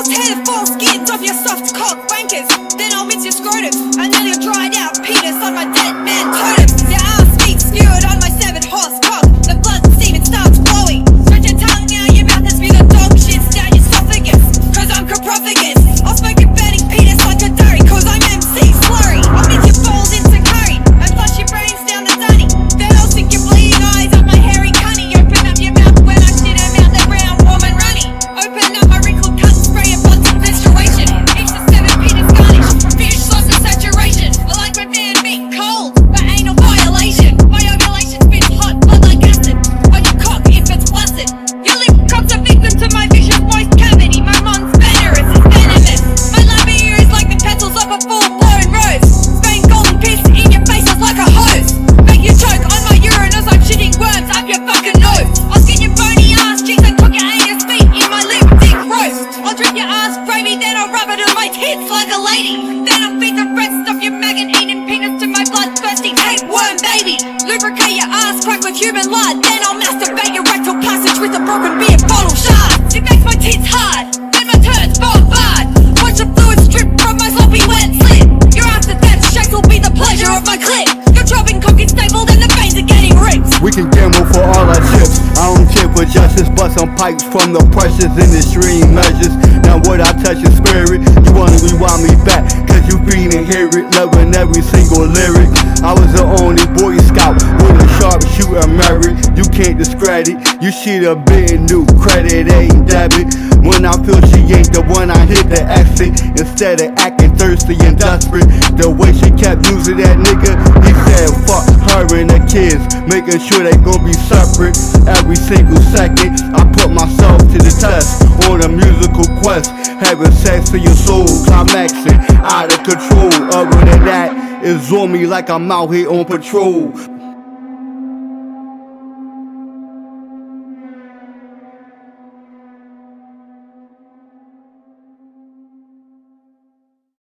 What's hair, foreskin, of your soft cock wankers? Then I'll miss your scrotum and then you're dried out. off your maggot, eating peanuts to my bloodthirsty worm baby. Lubricate your ass crack with human lard, then I'll masturbate your rectal passage with a broken beer bottle shard. It makes my tits hard, then my turds bombard. Watch the fluid strip from my sloppy wet slip. Your after death shakes will be the pleasure of my clip. Your dropping cock is stapled and the veins are getting ripped. We can gamble for all our chips. I don't care for justice, but some pipes from the precious industry measures. Now what I touch is spirit. You wanna rewind me back? You feeling hear it, loving every single lyric. I was the only Boy Scout with a sharp shooter merit. You can't discredit, you should have been new credit, ain't debit. When I feel she ain't the one, I hit the exit instead of acting thirsty and desperate. The way she kept using that nigga, he said fuck her and the kids, making sure they gon' be separate every single second. I put myself to the test on a musical quest, having sex for your soul, climaxing out of control. Other than that, it's on me like I'm out here on patrol.